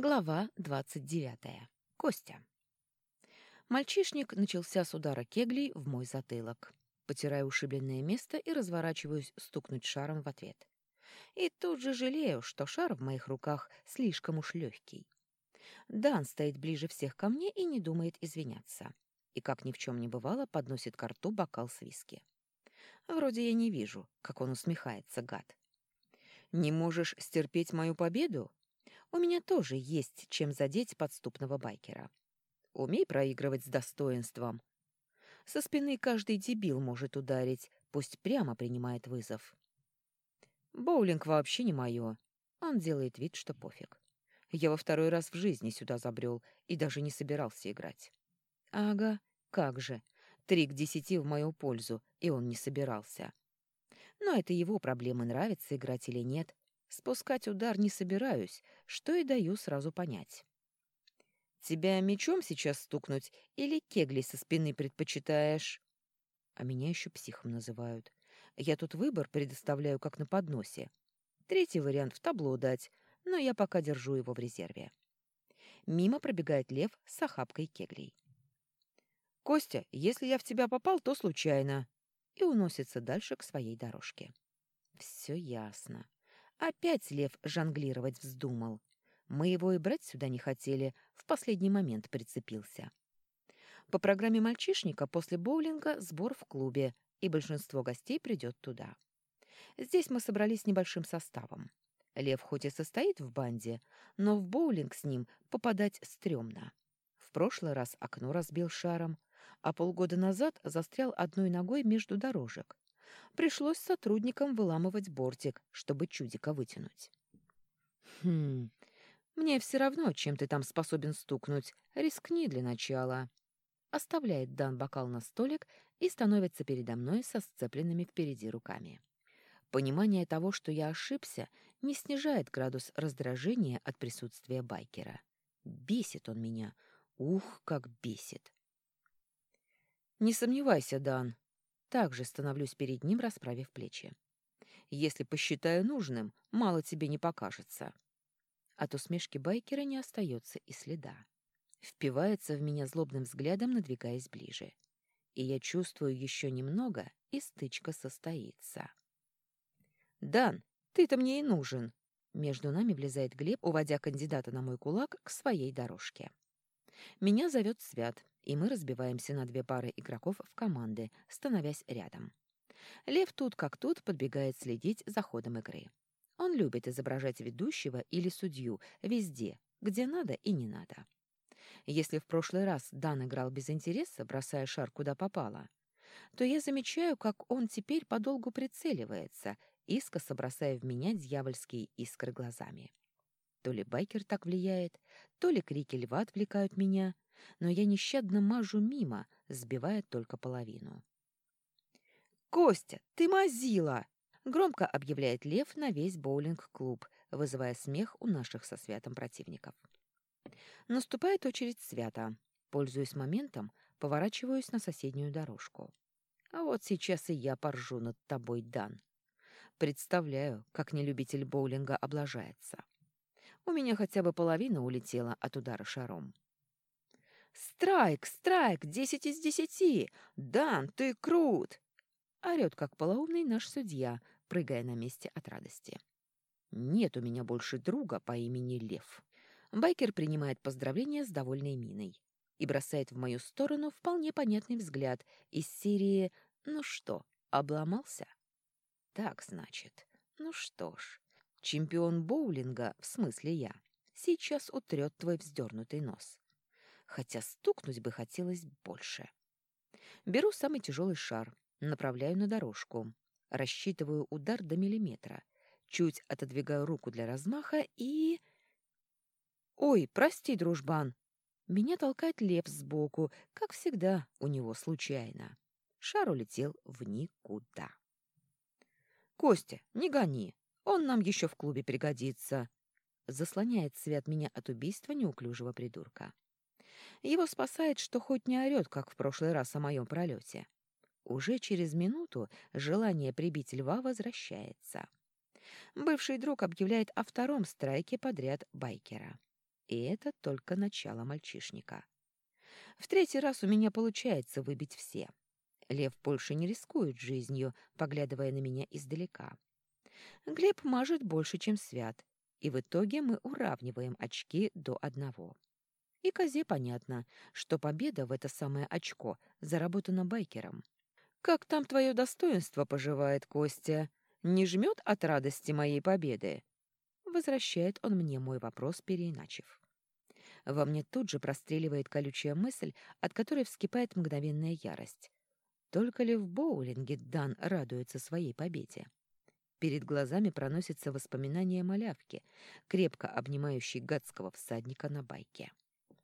Глава двадцать девятая. Костя. Мальчишник начался с удара кеглей в мой затылок. Потираю ушибленное место и разворачиваюсь стукнуть шаром в ответ. И тут же жалею, что шар в моих руках слишком уж легкий. Дан стоит ближе всех ко мне и не думает извиняться. И, как ни в чем не бывало, подносит к рту бокал с виски. Вроде я не вижу, как он усмехается, гад. «Не можешь стерпеть мою победу?» У меня тоже есть чем задеть подступного байкера. Умей проигрывать с достоинством. Со спины каждый дебил может ударить, пусть прямо принимает вызов. Боулинг вообще не мое. Он делает вид, что пофиг. Я во второй раз в жизни сюда забрел и даже не собирался играть. Ага, как же. Три к десяти в мою пользу, и он не собирался. Но это его проблемы, нравится играть или нет. Спускать удар не собираюсь, что и даю сразу понять. «Тебя мечом сейчас стукнуть или кегли со спины предпочитаешь?» А меня еще психом называют. Я тут выбор предоставляю как на подносе. Третий вариант в табло дать, но я пока держу его в резерве. Мимо пробегает лев с охапкой кеглей. «Костя, если я в тебя попал, то случайно!» И уносится дальше к своей дорожке. «Все ясно. Опять лев жонглировать вздумал. Мы его и брать сюда не хотели, в последний момент прицепился. По программе мальчишника после боулинга сбор в клубе, и большинство гостей придет туда. Здесь мы собрались небольшим составом. Лев хоть и состоит в банде, но в боулинг с ним попадать стрёмно. В прошлый раз окно разбил шаром, а полгода назад застрял одной ногой между дорожек. Пришлось сотрудникам выламывать бортик, чтобы чудика вытянуть. «Хм, мне все равно, чем ты там способен стукнуть. Рискни для начала». Оставляет Дан бокал на столик и становится передо мной со сцепленными впереди руками. Понимание того, что я ошибся, не снижает градус раздражения от присутствия байкера. Бесит он меня. Ух, как бесит. «Не сомневайся, Дан, также становлюсь перед ним, расправив плечи. «Если посчитаю нужным, мало тебе не покажется». От усмешки байкера не остается и следа. Впивается в меня злобным взглядом, надвигаясь ближе. И я чувствую еще немного, и стычка состоится. «Дан, ты-то мне и нужен!» Между нами влезает Глеб, уводя кандидата на мой кулак к своей дорожке. Меня зовет Свят, и мы разбиваемся на две пары игроков в команды, становясь рядом. Лев тут как тут подбегает следить за ходом игры. Он любит изображать ведущего или судью везде, где надо и не надо. Если в прошлый раз Дан играл без интереса, бросая шар куда попало, то я замечаю, как он теперь подолгу прицеливается, искоса бросая в меня дьявольские искры глазами. То ли байкер так влияет, то ли крики льва отвлекают меня — но я нещадно мажу мимо, сбивая только половину. «Костя, ты мазила!» — громко объявляет Лев на весь боулинг-клуб, вызывая смех у наших со Святом противников. Наступает очередь Свята. Пользуясь моментом, поворачиваюсь на соседнюю дорожку. А вот сейчас и я поржу над тобой, Дан. Представляю, как нелюбитель боулинга облажается. У меня хотя бы половина улетела от удара шаром. «Страйк! Страйк! Десять из десяти! Дан, ты крут!» Орет, как полоумный наш судья, прыгая на месте от радости. «Нет у меня больше друга по имени Лев». Байкер принимает поздравления с довольной миной и бросает в мою сторону вполне понятный взгляд из серии «Ну что, обломался?» «Так, значит. Ну что ж, чемпион боулинга, в смысле я, сейчас утрет твой вздернутый нос хотя стукнуть бы хотелось больше. Беру самый тяжелый шар, направляю на дорожку, рассчитываю удар до миллиметра, чуть отодвигаю руку для размаха и... «Ой, прости, дружбан!» Меня толкает лев сбоку, как всегда, у него случайно. Шар улетел в никуда. «Костя, не гони, он нам еще в клубе пригодится!» Заслоняет свет меня от убийства неуклюжего придурка. Его спасает, что хоть не орёт, как в прошлый раз о моем пролете. Уже через минуту желание прибить льва возвращается. Бывший друг объявляет о втором страйке подряд байкера. И это только начало мальчишника. В третий раз у меня получается выбить все. Лев больше не рискует жизнью, поглядывая на меня издалека. Глеб мажет больше, чем Свят, и в итоге мы уравниваем очки до одного. И козе понятно, что победа в это самое очко заработана байкером. «Как там твое достоинство поживает, Костя? Не жмет от радости моей победы?» Возвращает он мне мой вопрос, переиначив. Во мне тут же простреливает колючая мысль, от которой вскипает мгновенная ярость. Только ли в боулинге Дан радуется своей победе? Перед глазами проносится воспоминание малявки, крепко обнимающей гадского всадника на байке.